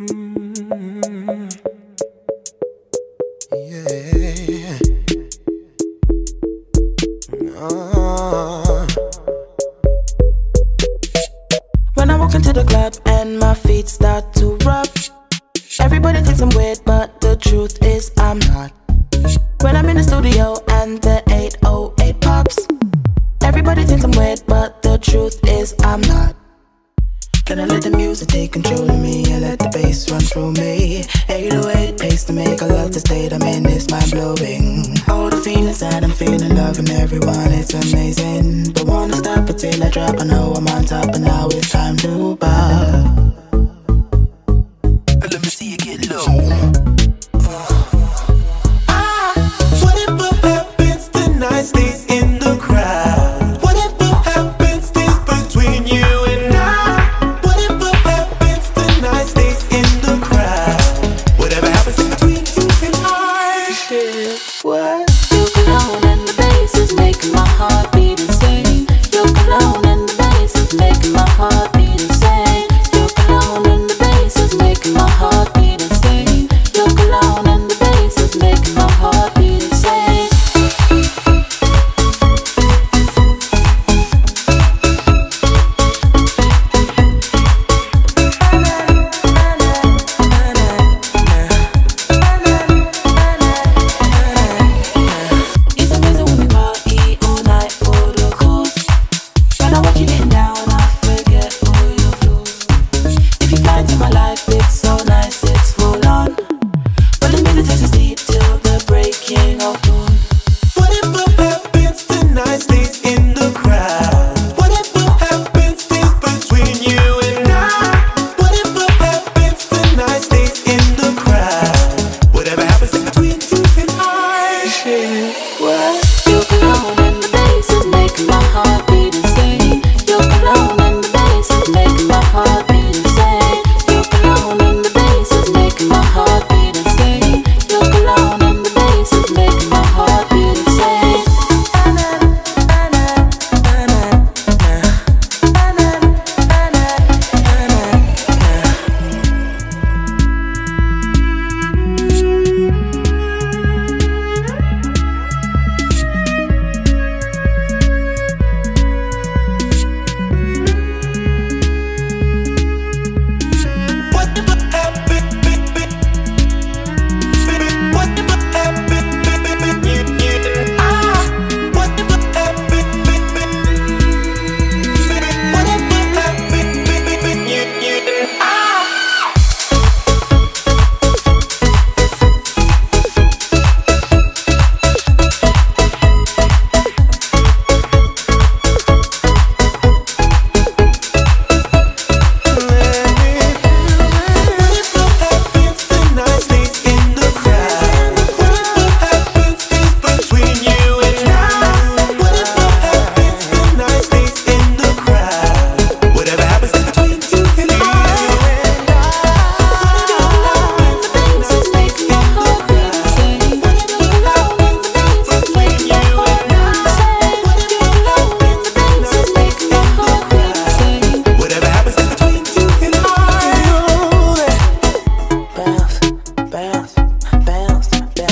Yeah. When I walk into the club and my feet start to rub, everybody thinks I'm weird, but the truth is I'm not. When I'm in the studio and the 808 pops, everybody thinks I'm weird, but the truth is I'm not. Then I let the music take control of me. and let the bass run through me. 808 pace to make. a love to state I'm in. It's mind blowing. All the feelings that I'm feeling, loving everyone. It's amazing. But wanna stop until I drop. I know I'm on top, and now it's time to buy.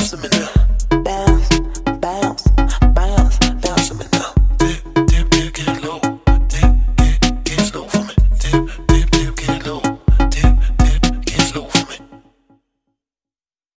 specimen.